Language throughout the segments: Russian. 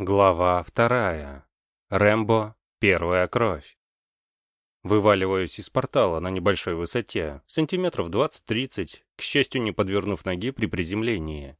Глава вторая. Рэмбо. Первая кровь. Вываливаюсь из портала на небольшой высоте, сантиметров 20-30, к счастью, не подвернув ноги при приземлении.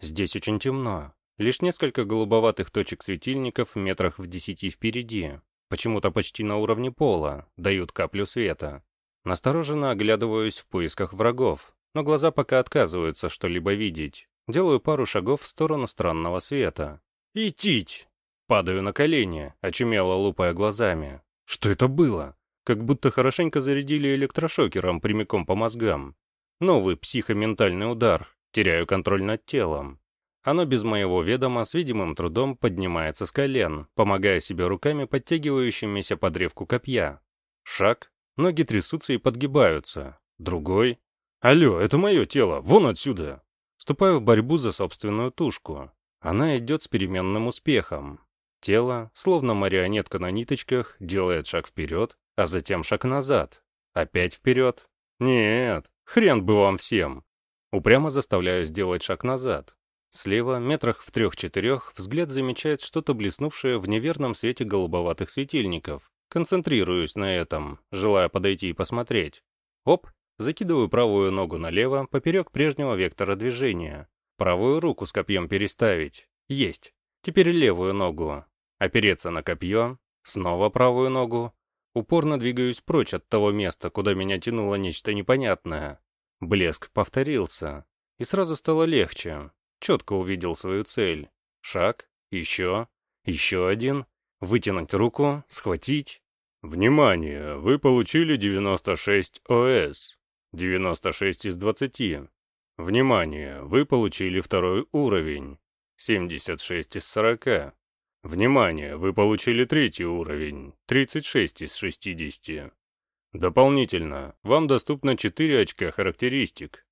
Здесь очень темно. Лишь несколько голубоватых точек светильников в метрах в десяти впереди, почему-то почти на уровне пола, дают каплю света. Настороженно оглядываюсь в поисках врагов, но глаза пока отказываются что-либо видеть. Делаю пару шагов в сторону странного света. «Идтить!» Падаю на колени, очумело лупая глазами. Что это было? Как будто хорошенько зарядили электрошокером прямиком по мозгам. Новый психоментальный удар. Теряю контроль над телом. Оно без моего ведома с видимым трудом поднимается с колен, помогая себе руками, подтягивающимися под древку копья. Шаг. Ноги трясутся и подгибаются. Другой. «Алло, это мое тело! Вон отсюда!» Вступаю в борьбу за собственную тушку. Она идет с переменным успехом. Тело, словно марионетка на ниточках, делает шаг вперед, а затем шаг назад. Опять вперед. Нет, хрен бы вам всем. Упрямо заставляю сделать шаг назад. Слева, метрах в трех-четырех, взгляд замечает что-то блеснувшее в неверном свете голубоватых светильников. Концентрируюсь на этом, желая подойти и посмотреть. Оп, закидываю правую ногу налево, поперек прежнего вектора движения. Правую руку с копьем переставить. Есть. Теперь левую ногу. Опереться на копье. Снова правую ногу. Упорно двигаюсь прочь от того места, куда меня тянуло нечто непонятное. Блеск повторился. И сразу стало легче. Четко увидел свою цель. Шаг. Еще. Еще один. Вытянуть руку. Схватить. Внимание! Вы получили 96 ОС. 96 из 20. Внимание! Вы получили второй уровень. 76 из 40. Внимание! Вы получили третий уровень. 36 из 60. Дополнительно, вам доступно 4 очка характеристик.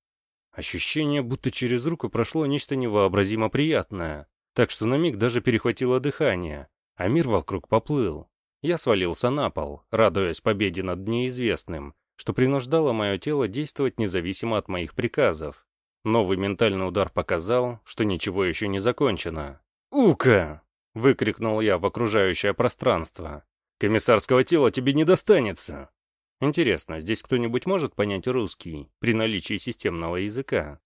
Ощущение, будто через руку прошло нечто невообразимо приятное, так что на миг даже перехватило дыхание, а мир вокруг поплыл. Я свалился на пол, радуясь победе над неизвестным, что принуждало мое тело действовать независимо от моих приказов. Новый ментальный удар показал, что ничего еще не закончено. «Ука!» — выкрикнул я в окружающее пространство. «Комиссарского тела тебе не достанется!» Интересно, здесь кто-нибудь может понять русский при наличии системного языка?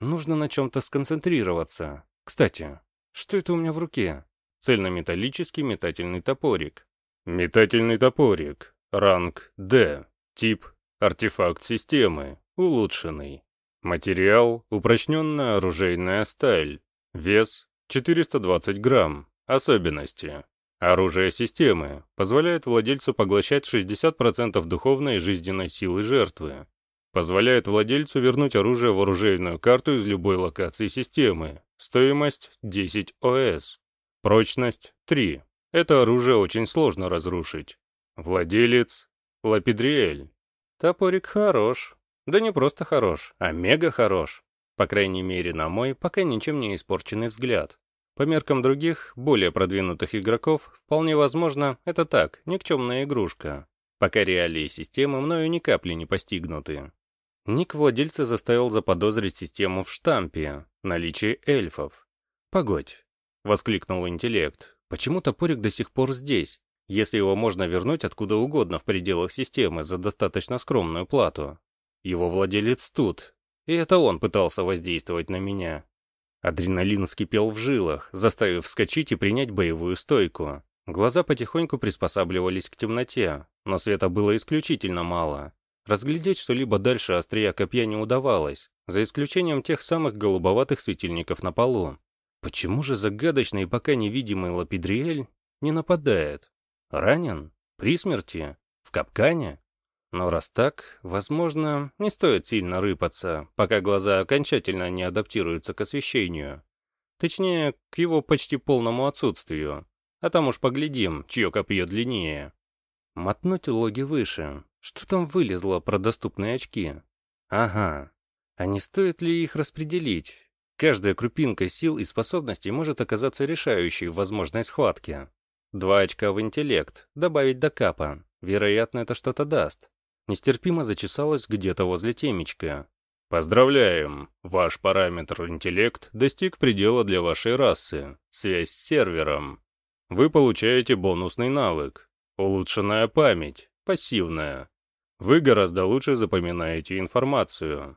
Нужно на чем-то сконцентрироваться. Кстати, что это у меня в руке? Цельнометаллический метательный топорик. Метательный топорик. Ранг D. Тип. Артефакт системы. Улучшенный. Материал – упрочненная оружейная сталь. Вес – 420 грамм. Особенности. Оружие системы позволяет владельцу поглощать 60% духовной и жизненной силы жертвы. Позволяет владельцу вернуть оружие в оружейную карту из любой локации системы. Стоимость 10 ОС. Прочность 3. Это оружие очень сложно разрушить. Владелец – Лапидриэль. Топорик хорош, да не просто хорош, а мега хорош. По крайней мере, на мой пока ничем не испорченный взгляд. По меркам других, более продвинутых игроков, вполне возможно, это так, никчемная игрушка. Пока реалии системы мною ни капли не постигнуты. Ник владельца заставил заподозрить систему в штампе, наличие эльфов. «Погодь», — воскликнул интеллект, — «почему топорик до сих пор здесь, если его можно вернуть откуда угодно в пределах системы за достаточно скромную плату?» Его владелец тут, и это он пытался воздействовать на меня. Адреналин скипел в жилах, заставив вскочить и принять боевую стойку. Глаза потихоньку приспосабливались к темноте, но света было исключительно мало. Разглядеть что-либо дальше острия копья не удавалось, за исключением тех самых голубоватых светильников на полу. Почему же загадочный и пока невидимый Лапидриэль не нападает? Ранен? При смерти? В капкане? Но раз так, возможно, не стоит сильно рыпаться, пока глаза окончательно не адаптируются к освещению. Точнее, к его почти полному отсутствию. А там уж поглядим, чье копье длиннее. Мотнуть логи выше. Что там вылезло про доступные очки? Ага. А не стоит ли их распределить? Каждая крупинка сил и способностей может оказаться решающей в возможной схватке. Два очка в интеллект, добавить до капа. Вероятно, это что-то даст. Нестерпимо зачесалась где-то возле темечка. Поздравляем! Ваш параметр интеллект достиг предела для вашей расы. Связь с сервером. Вы получаете бонусный навык. Улучшенная память. Пассивная. Вы гораздо лучше запоминаете информацию.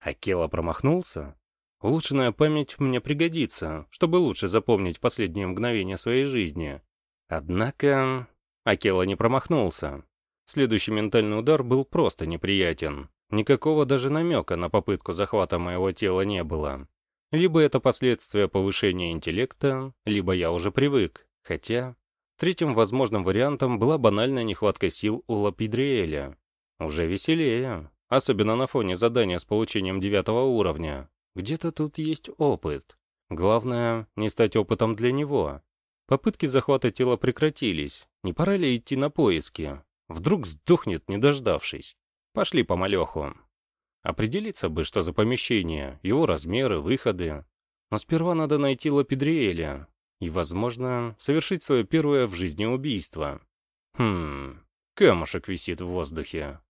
Акела промахнулся? Улучшенная память мне пригодится, чтобы лучше запомнить последние мгновения своей жизни. Однако... Акела не промахнулся. Следующий ментальный удар был просто неприятен. Никакого даже намека на попытку захвата моего тела не было. Либо это последствия повышения интеллекта, либо я уже привык. Хотя, третьим возможным вариантом была банальная нехватка сил у Лапидриэля. Уже веселее, особенно на фоне задания с получением девятого уровня. Где-то тут есть опыт. Главное, не стать опытом для него. Попытки захвата тела прекратились. Не пора ли идти на поиски? Вдруг сдохнет, не дождавшись. Пошли по малеху. Определиться бы, что за помещение, его размеры, выходы. Но сперва надо найти Лапидриэля и, возможно, совершить свое первое в жизни убийство. Хм, камушек висит в воздухе.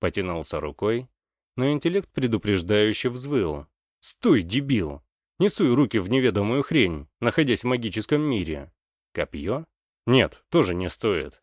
Потянулся рукой, но интеллект предупреждающе взвыл. «Стой, дебил! Не суй руки в неведомую хрень, находясь в магическом мире. Копье? Нет, тоже не стоит.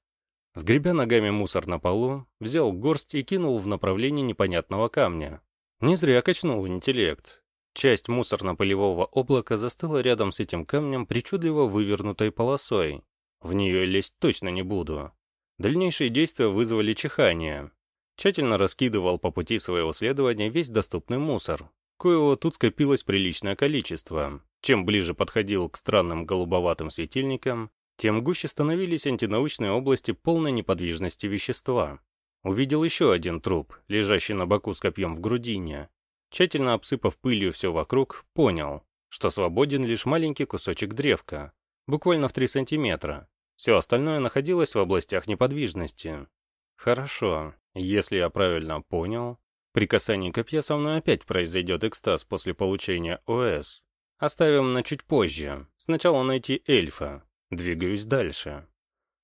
Сгребя ногами мусор на полу, взял горсть и кинул в направлении непонятного камня. Не зря качнул интеллект. Часть мусорно-полевого облака застыла рядом с этим камнем причудливо вывернутой полосой. В нее лезть точно не буду. Дальнейшие действия вызвали чихание. Тщательно раскидывал по пути своего следования весь доступный мусор. Коего тут скопилось приличное количество. Чем ближе подходил к странным голубоватым светильникам, тем гуще становились антинаучные области полной неподвижности вещества. Увидел еще один труп, лежащий на боку с копьем в грудине. Тщательно обсыпав пылью все вокруг, понял, что свободен лишь маленький кусочек древка, буквально в 3 сантиметра. Все остальное находилось в областях неподвижности. Хорошо, если я правильно понял, при касании копья со мной опять произойдет экстаз после получения ОС. Оставим на чуть позже. Сначала найти эльфа, Двигаюсь дальше.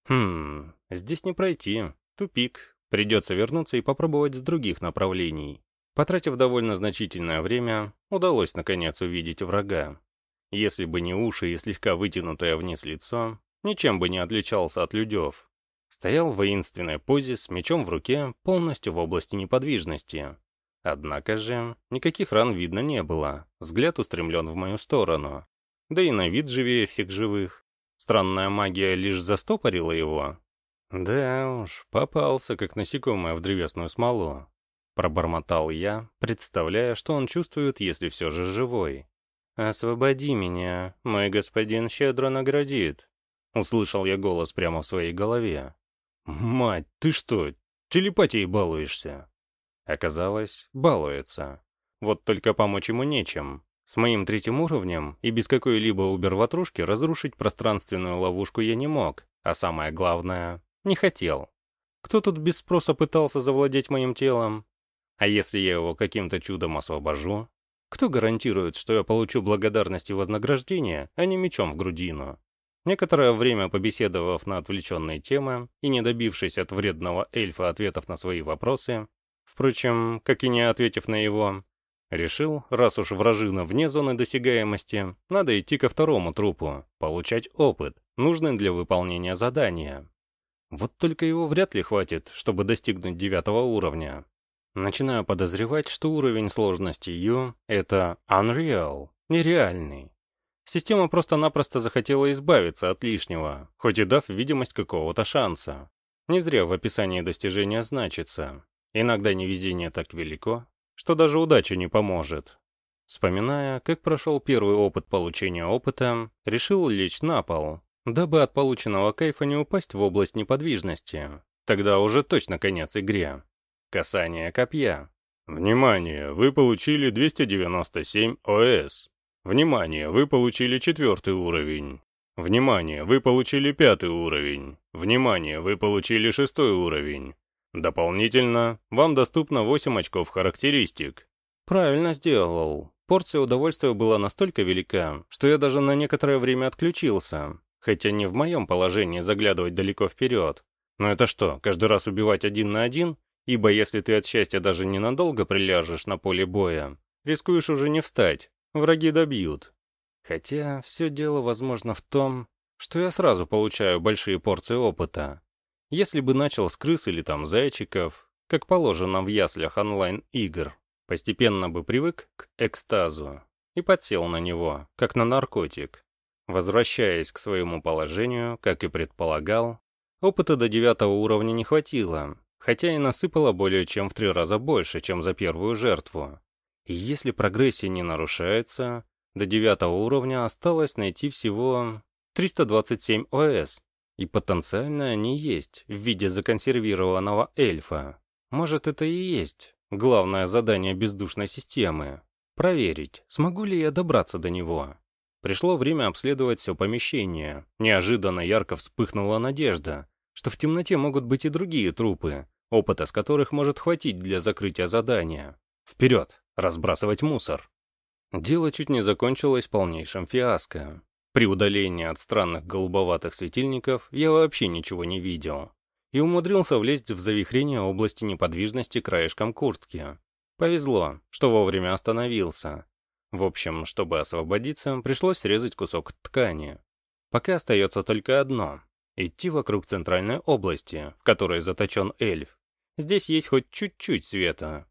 Хм, здесь не пройти. Тупик. Придется вернуться и попробовать с других направлений. Потратив довольно значительное время, удалось наконец увидеть врага. Если бы не уши и слегка вытянутое вниз лицо, ничем бы не отличался от людев. Стоял в воинственной позе с мечом в руке, полностью в области неподвижности. Однако же, никаких ран видно не было, взгляд устремлен в мою сторону. Да и на вид живее всех живых. Странная магия лишь застопорила его. Да уж, попался, как насекомое в древесную смолу. Пробормотал я, представляя, что он чувствует, если все же живой. «Освободи меня, мой господин щедро наградит», — услышал я голос прямо в своей голове. «Мать, ты что, телепатией балуешься?» Оказалось, балуется. Вот только помочь ему нечем. С моим третьим уровнем и без какой-либо убер-ватрушки разрушить пространственную ловушку я не мог, а самое главное, не хотел. Кто тут без спроса пытался завладеть моим телом? А если я его каким-то чудом освобожу? Кто гарантирует, что я получу благодарность и вознаграждение, а не мечом в грудину? Некоторое время побеседовав на отвлеченные темы и не добившись от вредного эльфа ответов на свои вопросы, впрочем, как и не ответив на его, Решил, раз уж вражина вне зоны досягаемости, надо идти ко второму трупу, получать опыт, нужный для выполнения задания. Вот только его вряд ли хватит, чтобы достигнуть девятого уровня. Начинаю подозревать, что уровень сложности U — это Unreal, нереальный. Система просто-напросто захотела избавиться от лишнего, хоть и дав видимость какого-то шанса. Не зря в описании достижения значится. Иногда невезение так велико, что даже удача не поможет. Вспоминая, как прошел первый опыт получения опыта, решил лечь на пол, дабы от полученного кайфа не упасть в область неподвижности. Тогда уже точно конец игре. Касание копья. Внимание, вы получили 297 ОС. Внимание, вы получили четвертый уровень. Внимание, вы получили пятый уровень. Внимание, вы получили шестой уровень. Дополнительно, вам доступно 8 очков характеристик. Правильно сделал. Порция удовольствия была настолько велика, что я даже на некоторое время отключился. Хотя не в моем положении заглядывать далеко вперед. Но это что, каждый раз убивать один на один? ибо если ты от счастья даже ненадолго приляжешь на поле боя, рискуешь уже не встать, враги добьют. Хотя все дело, возможно, в том, что я сразу получаю большие порции опыта. Если бы начал с крыс или там зайчиков, как положено в яслях онлайн-игр, постепенно бы привык к экстазу и подсел на него, как на наркотик. Возвращаясь к своему положению, как и предполагал, опыта до девятого уровня не хватило, хотя и насыпало более чем в три раза больше, чем за первую жертву. И если прогрессия не нарушается, до девятого уровня осталось найти всего 327 ОС, и потенциально они есть в виде законсервированного эльфа. Может, это и есть главное задание бездушной системы. Проверить, смогу ли я добраться до него. Пришло время обследовать все помещение. Неожиданно ярко вспыхнула надежда, что в темноте могут быть и другие трупы, опыта с которых может хватить для закрытия задания. Вперед, разбрасывать мусор. Дело чуть не закончилось полнейшим фиаско. При удалении от странных голубоватых светильников я вообще ничего не видел. И умудрился влезть в завихрение области неподвижности краешком куртки. Повезло, что вовремя остановился. В общем, чтобы освободиться, пришлось срезать кусок ткани. Пока остается только одно — идти вокруг центральной области, в которой заточен эльф. Здесь есть хоть чуть-чуть света.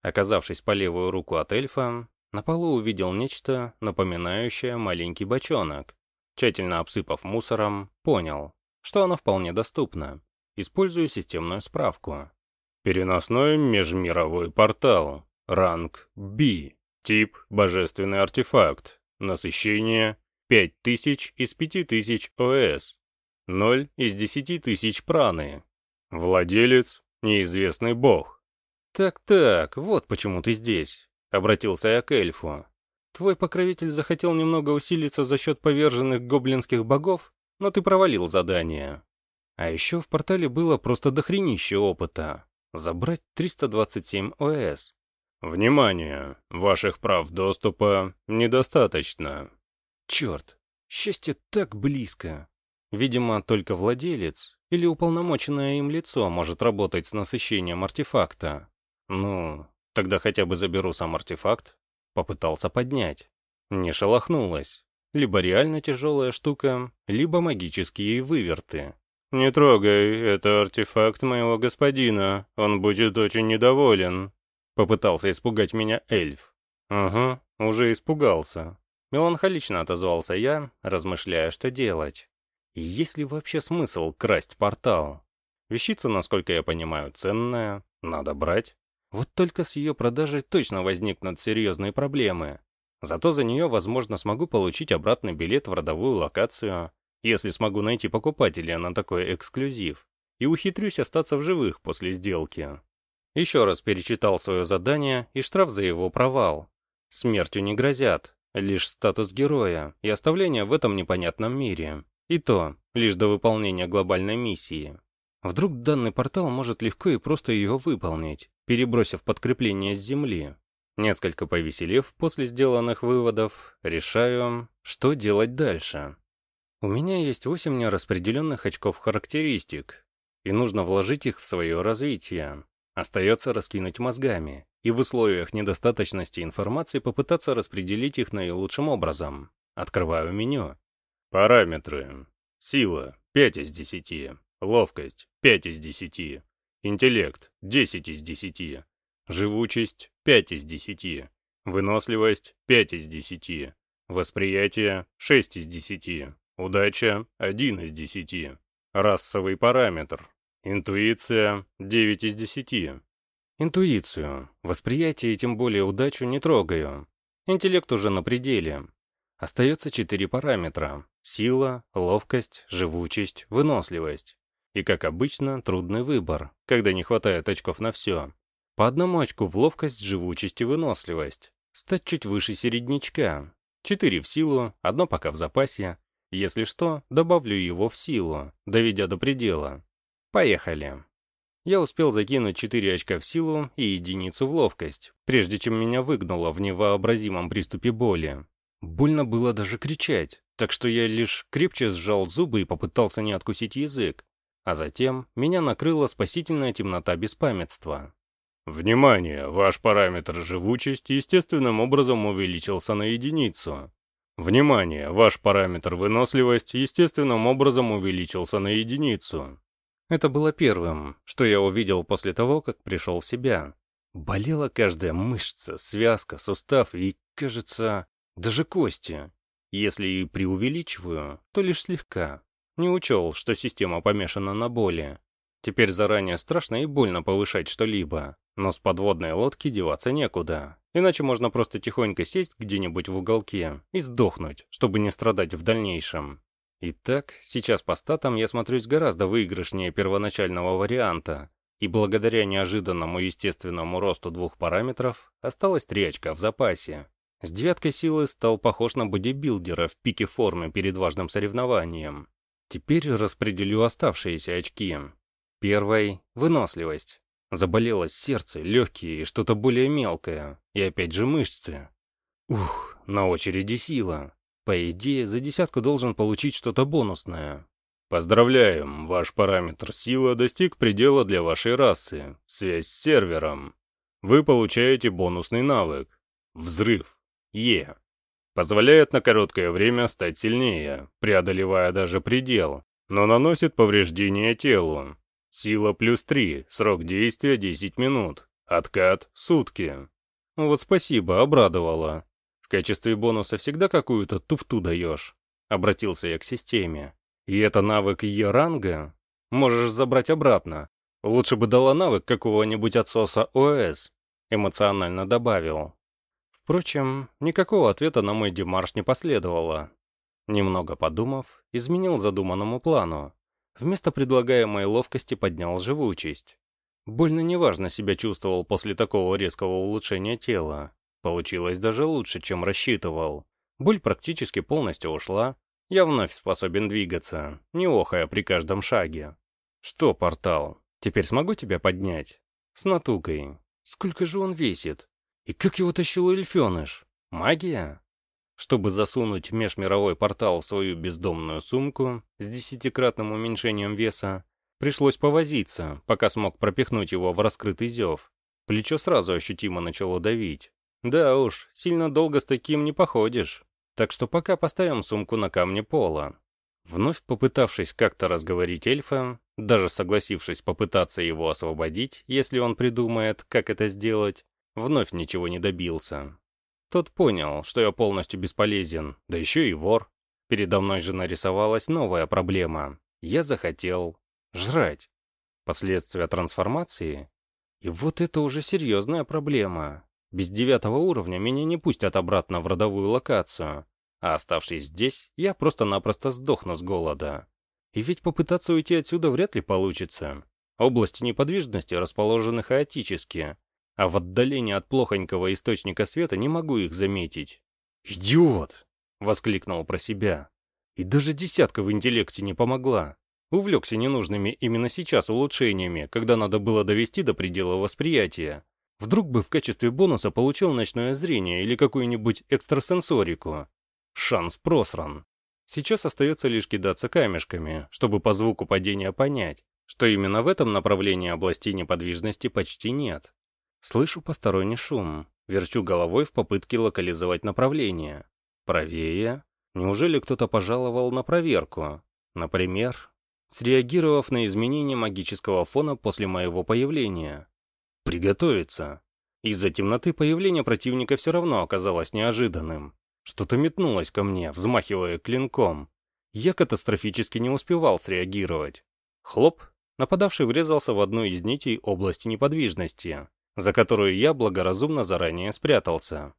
Оказавшись по левую руку от эльфа, на полу увидел нечто, напоминающее маленький бочонок. Тщательно обсыпав мусором, понял, что оно вполне доступно. Использую системную справку. Переносной межмировой портал. Ранг B. Тип – божественный артефакт. Насыщение – 5000 из 5000 ОС. 0 из 10 тысяч праны. Владелец – неизвестный бог. Так-так, вот почему ты здесь. Обратился я к эльфу. Твой покровитель захотел немного усилиться за счет поверженных гоблинских богов, но ты провалил задание. А еще в портале было просто дохренище опыта. Забрать 327 ОС. Внимание! Ваших прав доступа недостаточно. Черт, счастье так близко. Видимо, только владелец или уполномоченное им лицо может работать с насыщением артефакта. Ну, Тогда хотя бы заберу сам артефакт. Попытался поднять. Не шелохнулась. Либо реально тяжелая штука, либо магические выверты. «Не трогай, это артефакт моего господина, он будет очень недоволен», — попытался испугать меня эльф. «Ага, уже испугался». Меланхолично отозвался я, размышляя, что делать. есть ли вообще смысл красть портал? Вещица, насколько я понимаю, ценная, надо брать. Вот только с ее продажей точно возникнут серьезные проблемы. Зато за нее, возможно, смогу получить обратный билет в родовую локацию, если смогу найти покупателя на такой эксклюзив, и ухитрюсь остаться в живых после сделки. Еще раз перечитал свое задание и штраф за его провал. Смертью не грозят, лишь статус героя и оставление в этом непонятном мире. И то, лишь до выполнения глобальной миссии. Вдруг данный портал может легко и просто ее выполнить, перебросив подкрепление с земли. Несколько повеселев после сделанных выводов, решаю, что делать дальше. У меня есть 8 нераспределенных очков характеристик, и нужно вложить их в свое развитие. Остается раскинуть мозгами, и в условиях недостаточности информации попытаться распределить их наилучшим образом. Открываю меню. Параметры. Сила – 5 из 10. Ловкость – 5 из 10. Интеллект – 10 из 10. Живучесть – 5 из 10. Выносливость – 5 из 10. Восприятие – 6 из 10. Удача – 1 из 10. Расовый параметр. Интуиция – 9 из 10. Интуицию, восприятие и тем более удачу не трогаю. Интеллект уже на пределе. Остается четыре параметра. Сила, ловкость, живучесть, выносливость. И, как обычно, трудный выбор, когда не хватает очков на все. По одному очку в ловкость, живучесть и выносливость. Стать чуть выше середнячка. Четыре в силу, одно пока в запасе. Если что, добавлю его в силу, доведя до предела. Поехали. Я успел закинуть 4 очка в силу и единицу в ловкость, прежде чем меня выгнуло в невообразимом приступе боли. Больно было даже кричать, так что я лишь крепче сжал зубы и попытался не откусить язык, А затем меня накрыла спасительная темнота беспамятства. Внимание! Ваш параметр живучесть естественным образом увеличился на единицу. Внимание! Ваш параметр выносливость естественным образом увеличился на единицу. Это было первым, что я увидел после того, как пришел в себя. Болела каждая мышца, связка, сустав и, кажется, даже кости. Если и преувеличиваю, то лишь слегка. Не учел, что система помешана на боли. Теперь заранее страшно и больно повышать что-либо. Но с подводной лодки деваться некуда. Иначе можно просто тихонько сесть где-нибудь в уголке и сдохнуть, чтобы не страдать в дальнейшем. Итак, сейчас по статам я смотрюсь гораздо выигрышнее первоначального варианта, и благодаря неожиданному естественному росту двух параметров осталось три очка в запасе. С девяткой силы стал похож на бодибилдера в пике формы перед важным соревнованием. Теперь распределю оставшиеся очки. Первой — выносливость. Заболелось сердце, легкие и что-то более мелкое. И опять же мышцы. Ух, на очереди сила. По идее, за десятку должен получить что-то бонусное. Поздравляем, ваш параметр сила достиг предела для вашей расы. Связь с сервером. Вы получаете бонусный навык. Взрыв. Е. Позволяет на короткое время стать сильнее, преодолевая даже предел, но наносит повреждения телу. Сила плюс 3, срок действия 10 минут. Откат — сутки. Вот спасибо, обрадовала. В качестве бонуса всегда какую-то туфту даешь. Обратился я к системе. И это навык Е-ранга? Можешь забрать обратно. Лучше бы дала навык какого-нибудь отсоса ОС. Эмоционально добавил. Впрочем, никакого ответа на мой демарш не последовало. Немного подумав, изменил задуманному плану. Вместо предлагаемой ловкости поднял живучесть. Больно неважно себя чувствовал после такого резкого улучшения тела. Получилось даже лучше, чем рассчитывал. Боль практически полностью ушла. Я вновь способен двигаться, не охая при каждом шаге. Что, портал, теперь смогу тебя поднять? С натугой. Сколько же он весит? И как его тащил эльфеныш? Магия? Чтобы засунуть межмировой портал в свою бездомную сумку с десятикратным уменьшением веса, пришлось повозиться, пока смог пропихнуть его в раскрытый зев. Плечо сразу ощутимо начало давить. Да уж, сильно долго с таким не походишь. Так что пока поставим сумку на камне пола. Вновь попытавшись как-то разговорить эльфа, даже согласившись попытаться его освободить, если он придумает, как это сделать, вновь ничего не добился. Тот понял, что я полностью бесполезен, да еще и вор. Передо мной же нарисовалась новая проблема. Я захотел жрать. Последствия трансформации? И вот это уже серьезная проблема. Без девятого уровня меня не пустят обратно в родовую локацию, а оставшись здесь, я просто-напросто сдохну с голода. И ведь попытаться уйти отсюда вряд ли получится. Области неподвижности расположены хаотически, а в отдалении от плохонького источника света не могу их заметить. «Идиот!» — воскликнул про себя. И даже десятка в интеллекте не помогла. Увлекся ненужными именно сейчас улучшениями, когда надо было довести до предела восприятия. Вдруг бы в качестве бонуса получил ночное зрение или какую-нибудь экстрасенсорику. Шанс просран. Сейчас остается лишь кидаться камешками, чтобы по звуку падения понять, что именно в этом направлении области неподвижности почти нет. Слышу посторонний шум. Верчу головой в попытке локализовать направление. Правее. Неужели кто-то пожаловал на проверку? Например, среагировав на изменение магического фона после моего появления. Приготовиться. Из-за темноты появление противника все равно оказалось неожиданным. Что-то метнулось ко мне, взмахивая клинком. Я катастрофически не успевал среагировать. Хлоп, нападавший врезался в одну из нитей области неподвижности за которую я благоразумно заранее спрятался.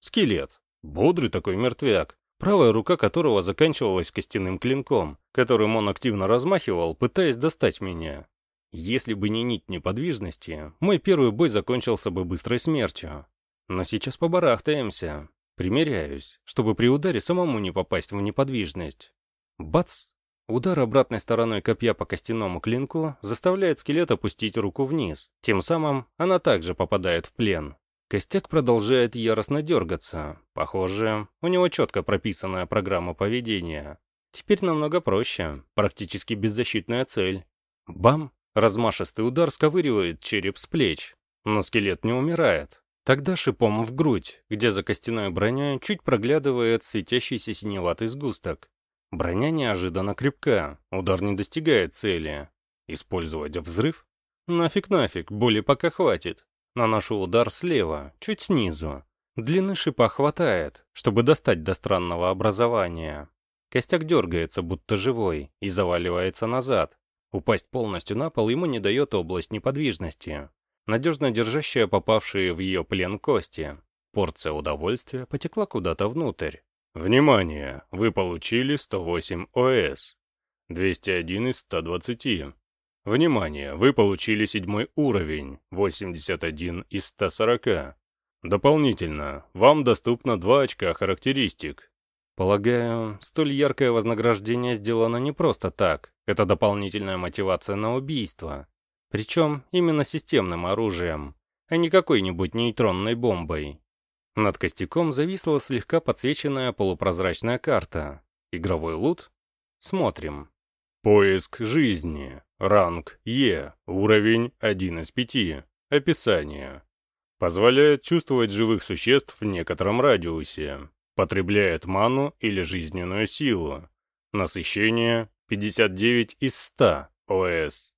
Скелет. Бодрый такой мертвяк, правая рука которого заканчивалась костяным клинком, которым он активно размахивал, пытаясь достать меня. Если бы не нить неподвижности, мой первый бой закончился бы быстрой смертью. Но сейчас побарахтаемся. Примеряюсь, чтобы при ударе самому не попасть в неподвижность. Бац! Удар обратной стороной копья по костяному клинку заставляет скелет опустить руку вниз. Тем самым она также попадает в плен. Костяк продолжает яростно дергаться. Похоже, у него четко прописанная программа поведения. Теперь намного проще, практически беззащитная цель. Бам! Размашистый удар сковыривает череп с плеч, но скелет не умирает. Тогда шипом в грудь, где за костяной броней чуть проглядывает светящийся синеватый сгусток. Броня неожиданно крепка, удар не достигает цели. Использовать взрыв? Нафиг-нафиг, боли пока хватит. Наношу удар слева, чуть снизу. Длины шипа хватает, чтобы достать до странного образования. Костяк дергается, будто живой, и заваливается назад. Упасть полностью на пол ему не дает область неподвижности, надежно держащая попавшие в ее плен кости. Порция удовольствия потекла куда-то внутрь. Внимание! Вы получили 108 ОС. 201 из 120. Внимание! Вы получили седьмой уровень, 81 из 140. Дополнительно, вам доступно 2 очка характеристик. Полагаю, столь яркое вознаграждение сделано не просто так. Это дополнительная мотивация на убийство. Причем именно системным оружием, а не какой-нибудь нейтронной бомбой. Над костяком зависла слегка подсвеченная полупрозрачная карта. Игровой лут? Смотрим. Поиск жизни. Ранг Е. Уровень 1 из 5. Описание. Позволяет чувствовать живых существ в некотором радиусе. Потребляет ману или жизненную силу. Насыщение 59 из 100 ОС.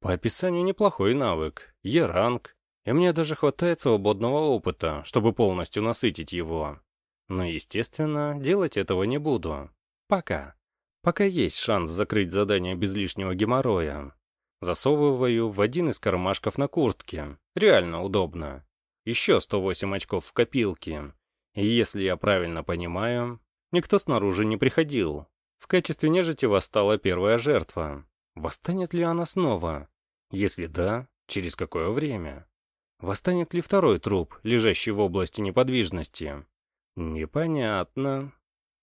По описанию неплохой навык. Е-ранг. И мне даже хватает свободного опыта, чтобы полностью насытить его. Но, естественно, делать этого не буду. Пока. Пока есть шанс закрыть задание без лишнего геморроя. Засовываю в один из кармашков на куртке. Реально удобно. Еще 108 очков в копилке. И если я правильно понимаю, никто снаружи не приходил. В качестве нежити восстала первая жертва. Восстанет ли она снова? Если да, через какое время? Восстанет ли второй труп, лежащий в области неподвижности? Непонятно.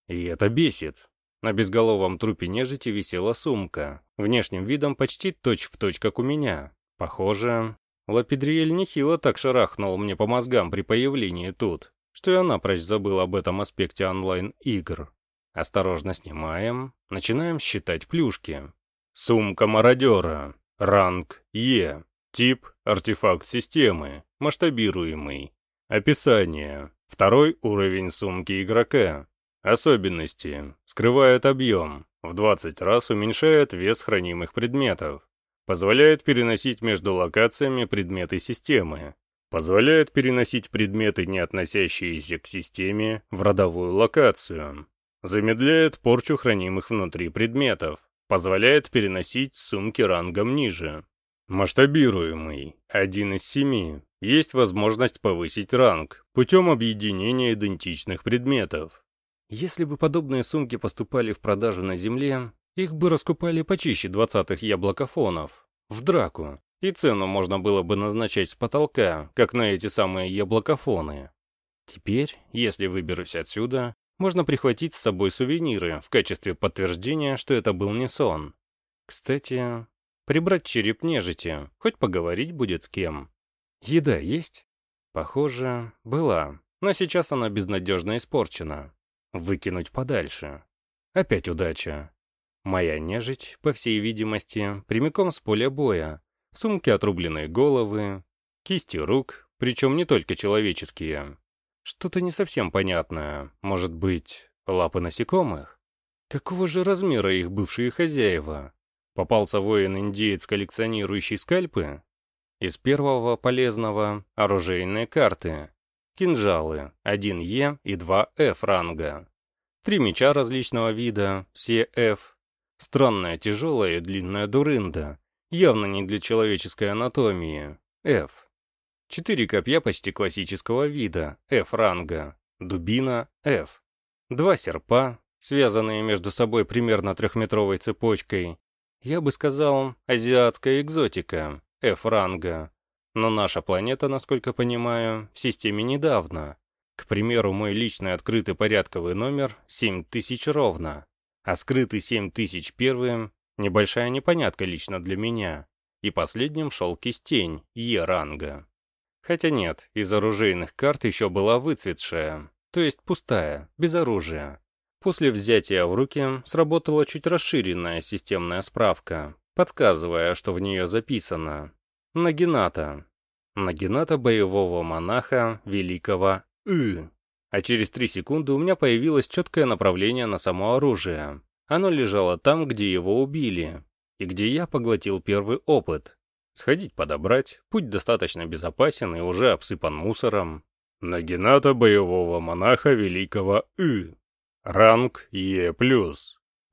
И это бесит. На безголовом трупе нежити висела сумка, внешним видом почти точь-в-точь, точь, как у меня. Похоже, Лапидриэль нехило так шарахнул мне по мозгам при появлении тут что я напрочь забыл об этом аспекте онлайн-игр. Осторожно снимаем, начинаем считать плюшки. Сумка мародера. Ранг Е. Тип артефакт системы. Масштабируемый. Описание. Второй уровень сумки игрока. Особенности. Скрывает объем. В 20 раз уменьшает вес хранимых предметов. Позволяет переносить между локациями предметы системы. Позволяет переносить предметы, не относящиеся к системе, в родовую локацию. Замедляет порчу хранимых внутри предметов. Позволяет переносить сумки рангом ниже. Масштабируемый. Один из семи. Есть возможность повысить ранг путем объединения идентичных предметов. Если бы подобные сумки поступали в продажу на Земле, их бы раскупали почище двадцатых яблокофонов. В драку и цену можно было бы назначать с потолка, как на эти самые яблокофоны. Теперь, если выберусь отсюда, можно прихватить с собой сувениры в качестве подтверждения, что это был не сон. Кстати, прибрать череп нежити, хоть поговорить будет с кем. Еда есть? Похоже, была, но сейчас она безнадежно испорчена. Выкинуть подальше. Опять удача. Моя нежить, по всей видимости, прямиком с поля боя, в сумке отрубленные головы, кисти рук, причем не только человеческие. Что-то не совсем понятное. Может быть, лапы насекомых? Какого же размера их бывшие хозяева? Попался воин-индеец, коллекционирующий скальпы? Из первого полезного — оружейные карты. Кинжалы 1Е и 2F ранга. Три меча различного вида, все F. Странная тяжелая и длинная дурында, явно не для человеческой анатомии. F. Четыре копья почти классического вида, F-ранга. Дубина, F. Два серпа, связанные между собой примерно трехметровой цепочкой. Я бы сказал, азиатская экзотика, F-ранга. Но наша планета, насколько понимаю, в системе недавно. К примеру, мой личный открытый порядковый номер 7000 ровно, а скрытый 7001 Небольшая непонятка лично для меня. И последним шел кистень, Е-ранга. Хотя нет, из оружейных карт еще была выцветшая, то есть пустая, без оружия. После взятия в руки сработала чуть расширенная системная справка, подсказывая, что в нее записано. Нагината. Нагината боевого монаха великого И. А через три секунды у меня появилось четкое направление на само оружие. Оно лежало там, где его убили, и где я поглотил первый опыт. Сходить подобрать, путь достаточно безопасен и уже обсыпан мусором. Нагината боевого монаха великого И. Ранг Е+.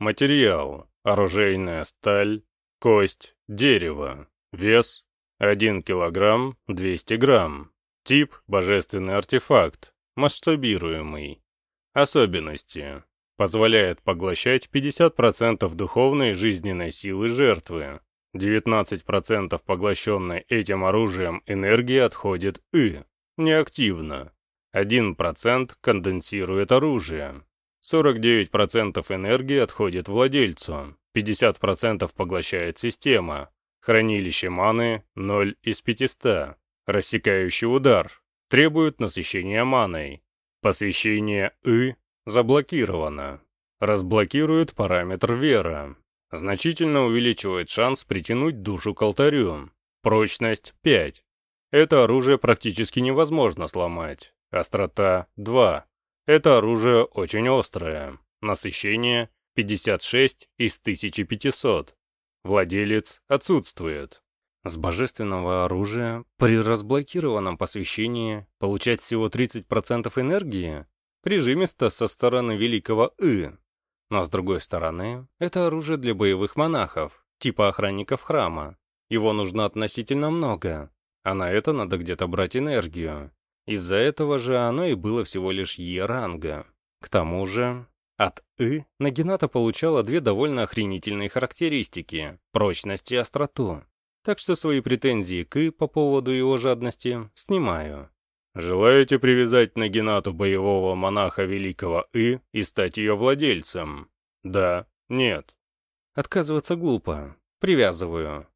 Материал. Оружейная сталь. Кость. Дерево. Вес. 1 килограмм 200 грамм. Тип. Божественный артефакт. Масштабируемый. Особенности. Позволяет поглощать 50% духовной жизненной силы жертвы. 19% поглощенной этим оружием энергии отходит И. Неактивно. 1% конденсирует оружие. 49% энергии отходит владельцу, 50% поглощает система, хранилище маны 0 из 500, рассекающий удар, требует насыщения маной, посвящение И заблокировано, разблокирует параметр вера, значительно увеличивает шанс притянуть душу к алтарю, прочность 5. Это оружие практически невозможно сломать, острота 2. Это оружие очень острое. Насыщение 56 из 1500. Владелец отсутствует. С божественного оружия при разблокированном посвящении получать всего 30% энергии? Прижимисто со стороны великого И. Но с другой стороны, это оружие для боевых монахов, типа охранников храма. Его нужно относительно много, а на это надо где-то брать энергию. Из-за этого же оно и было всего лишь Е-ранга. К тому же, от И Нагината получала две довольно охренительные характеристики – прочность и остроту. Так что свои претензии к И по поводу его жадности снимаю. Желаете привязать Нагинату боевого монаха великого И и стать ее владельцем? Да, нет. Отказываться глупо. Привязываю.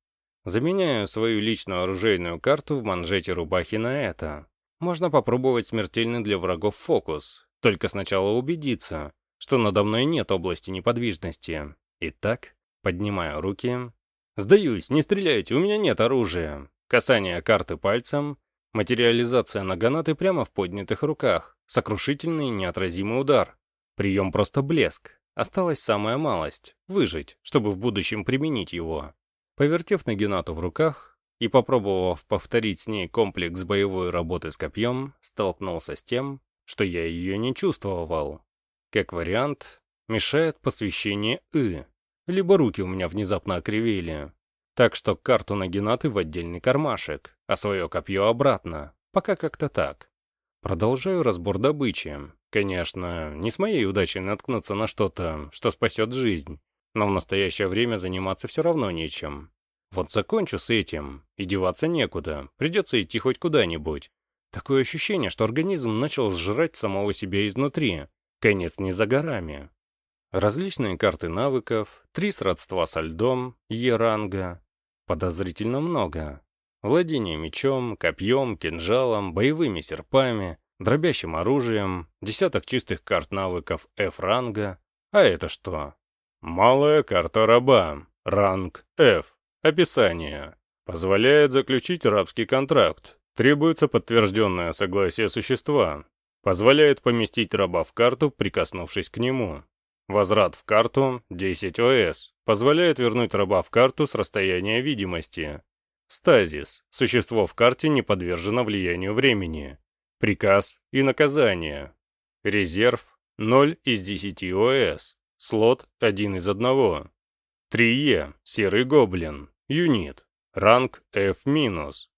Заменяю свою личную оружейную карту в манжете рубахи на это. Можно попробовать смертельный для врагов фокус, только сначала убедиться, что надо мной нет области неподвижности. Итак, поднимаю руки. Сдаюсь, не стреляйте, у меня нет оружия. Касание карты пальцем, материализация на ганаты прямо в поднятых руках, сокрушительный неотразимый удар. Прием просто блеск. Осталась самая малость — выжить, чтобы в будущем применить его. Повертев Нагинату в руках, и, попробовав повторить с ней комплекс боевой работы с копьем, столкнулся с тем, что я ее не чувствовал. Как вариант, мешает посвящение «ы», либо руки у меня внезапно окривели. Так что карту Нагинаты в отдельный кармашек, а свое копье обратно, пока как-то так. Продолжаю разбор добычи. Конечно, не с моей удачей наткнуться на что-то, что спасет жизнь, но в настоящее время заниматься все равно нечем. Вот закончу с этим, и деваться некуда, придется идти хоть куда-нибудь. Такое ощущение, что организм начал сжирать самого себя изнутри. Конец не за горами. Различные карты навыков, три сродства со льдом, Е-ранга. Подозрительно много. Владение мечом, копьем, кинжалом, боевыми серпами, дробящим оружием, десяток чистых карт навыков F-ранга. А это что? Малая карта раба, ранг F. Описание. Позволяет заключить рабский контракт. Требуется подтвержденное согласие существа. Позволяет поместить раба в карту, прикоснувшись к нему. Возврат в карту 10 ОС. Позволяет вернуть раба в карту с расстояния видимости. Стазис. Существо в карте не подвержено влиянию времени. Приказ и наказание. Резерв 0 из 10 ОС. Слот 1 из 1. 3Е. Серый гоблин. Юнит. Ранг F-.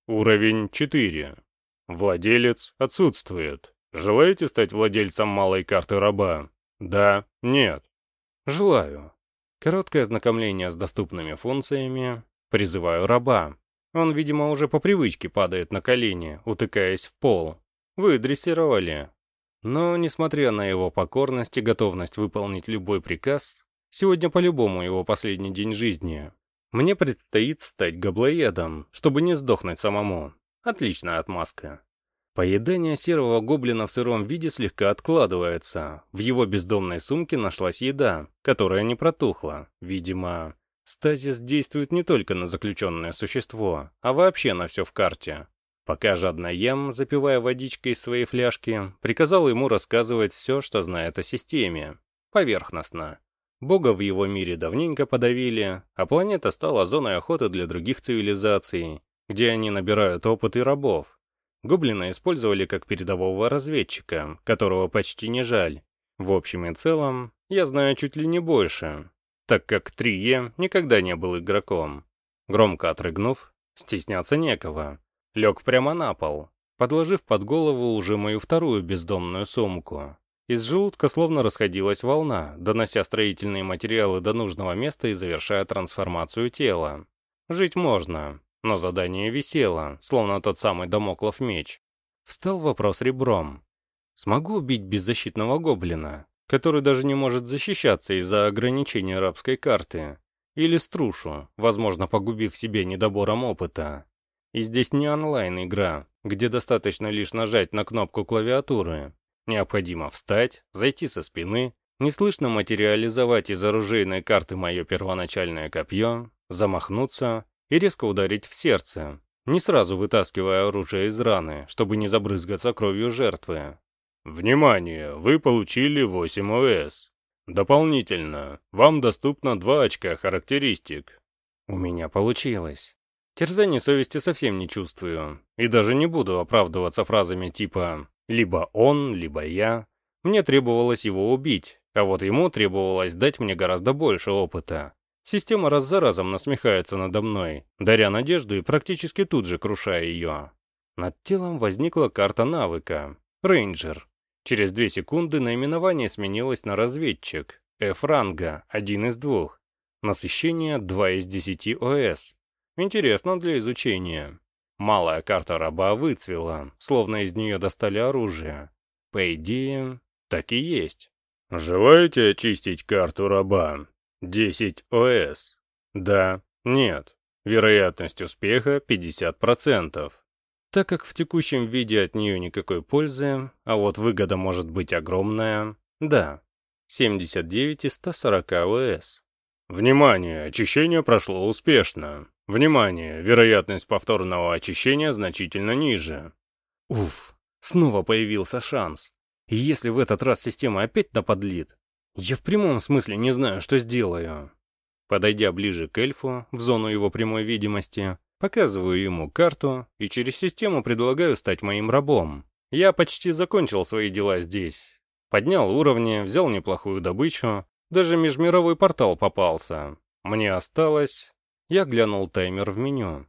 Уровень 4. Владелец отсутствует. Желаете стать владельцем малой карты раба? Да, нет. Желаю. Короткое ознакомление с доступными функциями. Призываю раба. Он, видимо, уже по привычке падает на колени, утыкаясь в пол. Вы дрессировали. Но, несмотря на его покорность и готовность выполнить любой приказ, Сегодня по-любому его последний день жизни. Мне предстоит стать гоблоедом, чтобы не сдохнуть самому. Отличная отмазка. Поедание серого гоблина в сыром виде слегка откладывается. В его бездомной сумке нашлась еда, которая не протухла. Видимо, Стазис действует не только на заключенное существо, а вообще на все в карте. Пока жадно ем, запивая водичкой из своей фляжки, приказал ему рассказывать все, что знает о системе. Поверхностно. Бога в его мире давненько подавили, а планета стала зоной охоты для других цивилизаций, где они набирают опыт и рабов. Гоблина использовали как передового разведчика, которого почти не жаль. В общем и целом, я знаю чуть ли не больше, так как 3Е никогда не был игроком. Громко отрыгнув, стесняться некого. Лег прямо на пол, подложив под голову уже мою вторую бездомную сумку. Из желудка словно расходилась волна, донося строительные материалы до нужного места и завершая трансформацию тела. Жить можно, но задание висело, словно тот самый домоклов меч. Встал вопрос ребром. Смогу убить беззащитного гоблина, который даже не может защищаться из-за ограничения рабской карты? Или струшу, возможно, погубив себе недобором опыта? И здесь не онлайн-игра, где достаточно лишь нажать на кнопку клавиатуры. Необходимо встать, зайти со спины, неслышно материализовать из оружейной карты мое первоначальное копье, замахнуться и резко ударить в сердце, не сразу вытаскивая оружие из раны, чтобы не забрызгаться кровью жертвы. Внимание! Вы получили 8 ОС. Дополнительно, вам доступно 2 очка характеристик. У меня получилось. Терзаний совести совсем не чувствую, и даже не буду оправдываться фразами типа «либо он, либо я». Мне требовалось его убить, а вот ему требовалось дать мне гораздо больше опыта. Система раз за разом насмехается надо мной, даря надежду и практически тут же крушая ее. Над телом возникла карта навыка «Рейнджер». Через две секунды наименование сменилось на «Разведчик». F-ранга, один из двух. Насыщение 2 из 10 ОС. Интересно для изучения. Малая карта раба выцвела, словно из нее достали оружие. По идее, так и есть. Желаете очистить карту раба? 10 ОС. Да, нет. Вероятность успеха 50%. Так как в текущем виде от нее никакой пользы, а вот выгода может быть огромная, да. 79 из 140 ОС. Внимание, очищение прошло успешно. Внимание, вероятность повторного очищения значительно ниже. Уф, снова появился шанс. И если в этот раз система опять наподлит, я в прямом смысле не знаю, что сделаю. Подойдя ближе к эльфу, в зону его прямой видимости, показываю ему карту и через систему предлагаю стать моим рабом. Я почти закончил свои дела здесь. Поднял уровни, взял неплохую добычу, даже межмировой портал попался. Мне осталось... Я глянул таймер в меню.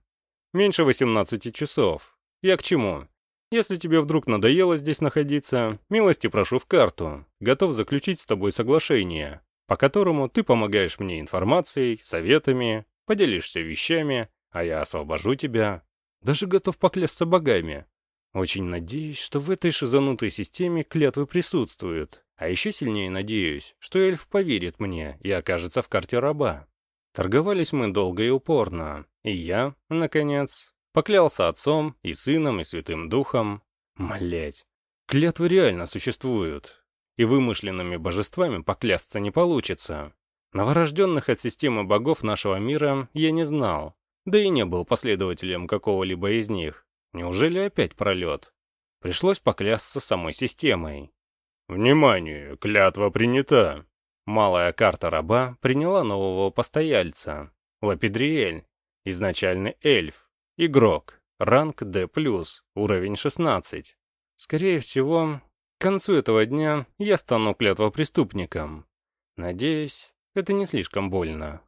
Меньше 18 часов. Я к чему? Если тебе вдруг надоело здесь находиться, милости прошу в карту. Готов заключить с тобой соглашение, по которому ты помогаешь мне информацией, советами, поделишься вещами, а я освобожу тебя. Даже готов поклясться богами. Очень надеюсь, что в этой шизанутой системе клятвы присутствуют. А еще сильнее надеюсь, что эльф поверит мне и окажется в карте раба. Торговались мы долго и упорно, и я, наконец, Поклялся отцом, и сыном, и святым духом. Млять. Клятвы реально существуют. И вымышленными божествами поклясться не получится. Новорожденных от системы богов нашего мира я не знал, да и не был последователем какого-либо из них. Неужели опять пролет? Пришлось поклясться самой системой. «Внимание! Клятва принята!» Малая карта раба приняла нового постояльца. Лапидриэль, изначальный эльф, Игрок. Ранг D+, уровень 16. Скорее всего, к концу этого дня я стану клятвопреступником. Надеюсь, это не слишком больно.